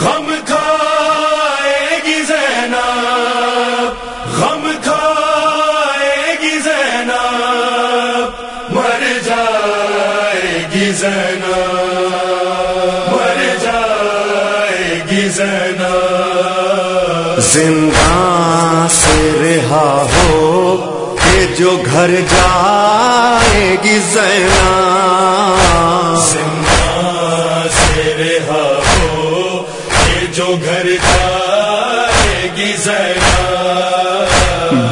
غم کھائے گی زینب، غم کھائے گی زینب، مر جائے گی زینب، مر جائے گی زینب۔ زندان سے رہا ہو جو گھر جائے گی زینا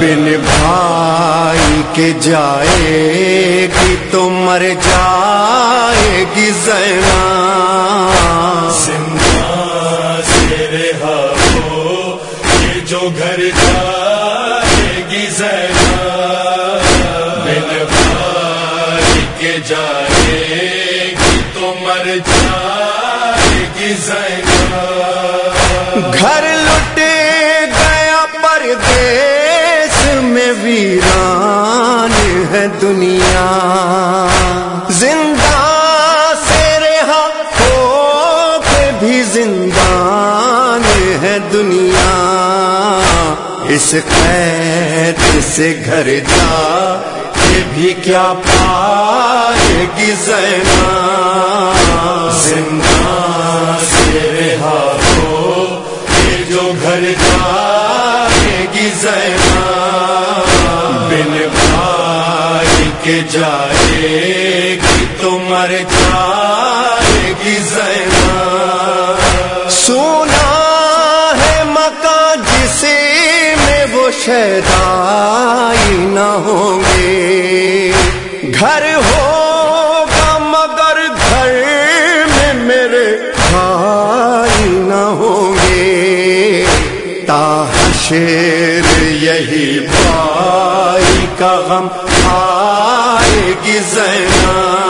بن بھائی کے جائے گی تو مر جائے گی زینا۔ زندان سے رہا ہو، یہ جو گھر جائے گی زینب بن بھائی کے جائے گی تو مر جائے گی زینب دنیا۔ زندہ سے رہا ہو کے بھی زندان ہے دنیا۔ اس قید سے گھر جا یہ بھی کیا پائے گی زینا۔ زندان جائے گی زینب۔ سونا ہے مکان جسے میں وہ شہدائی نہ ہوں گے۔ گھر ہوگا مگر گھر میں میرے بھائی نہ ہوں گے۔ تاشیر یہی بھائی کا غم آئے گی زینا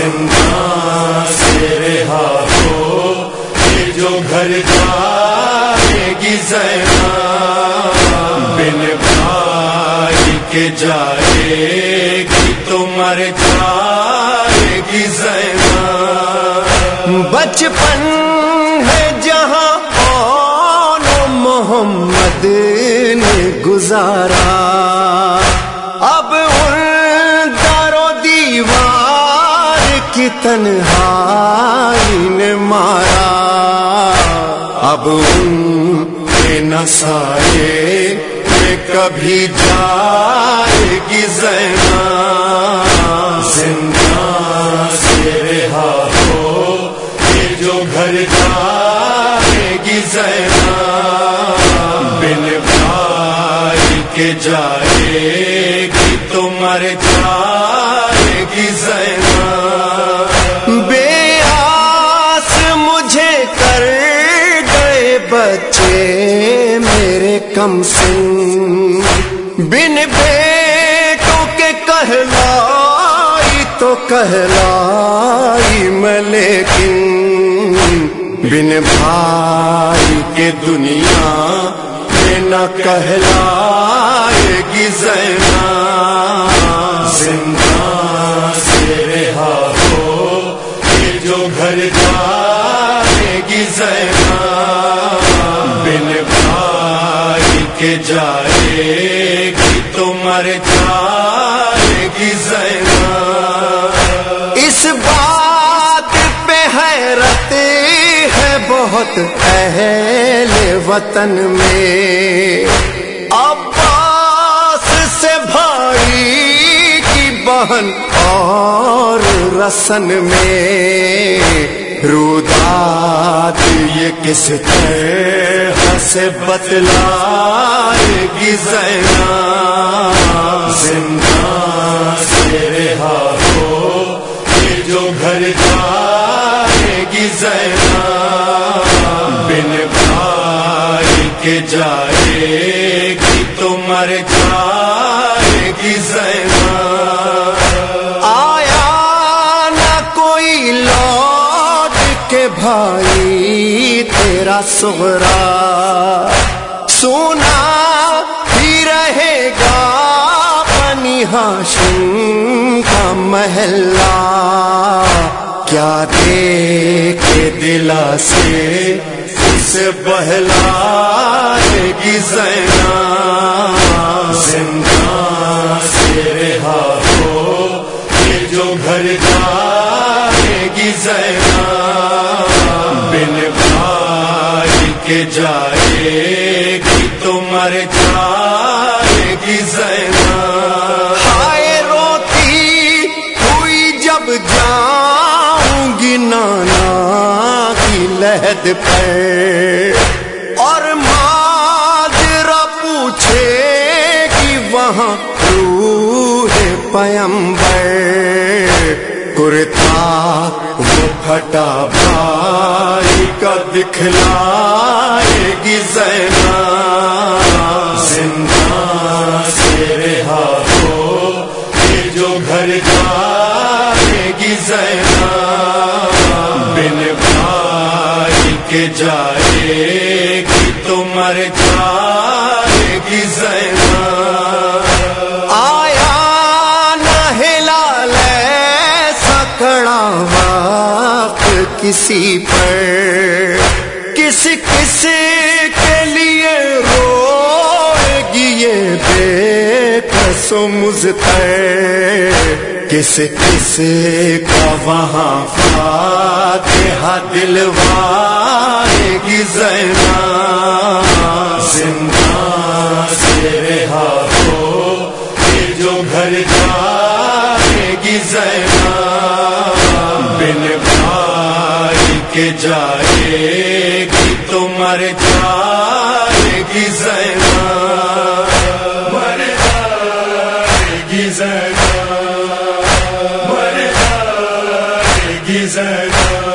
زندان سے رہا ہو یہ جو گھر جائے گی زینب بن بھائی کے جائے گی تو مر جائے گی زینب بچپن ہے جہاں آن محمد نے گزارا۔ اب ان تنہائی نے مارا۔ اب ان کے نسائے میں کبھی جائے گی زینا۔ زندان سے رہا ہو یہ جو گھر جائے گی زینب بن بھائی کے جائے گی تو مر جائے بچے میرے کم سن۔ بن بیٹوں کے کہلائی تو کہلائی میں لیکن بن بھائی کے دنیا میں نہ کہلائے گی زینا۔ زندان سے رہا ہو یہ جو گھر جائے گی زینب کے جائے گی تو مر جائے گی زینب۔ اس بات پہ حیرت ہے بہت اہل وطن میں۔ عباس سے بھائی کی بہن اور رسن میں۔ رودات یہ کس طرح سے بتلائے گی زینا؟ زندان سے رہا ہو یہ جو گھر جائے گی زینب بن بھائی کے جائے گی تو مر کے بھائی، تیرا سغرا سونا ہی رہے گا بنی ہاشم کا محلہ۔ کیا دے کے دلا سے اسے بہلائے گی زینا زندہ جائے گی زینا ہائے روتی ہوئی جب جاؤں گی نانا کی لہد پہ۔ اور ماجرا پوچھے گی وہاں روح پیمبر۔ کرتا وہ پھٹا بھائی کا دکھلائے گی زینا زندہ رہا ہو یہ جو گھر جائے گی زینا، بن بھائی کے جائے گی تو مر جائے گی زینا۔ آیا نہ ہلال سکڑا وقت کسی پر، کس کس بے کس کس کس کا وہاں فاتحہ دلوائے گی زینا؟ زندہ سے رہا ہو یہ جو گھر جائے گی زینا؟ بن بھائی کے جائے گی تو مر جائے جائے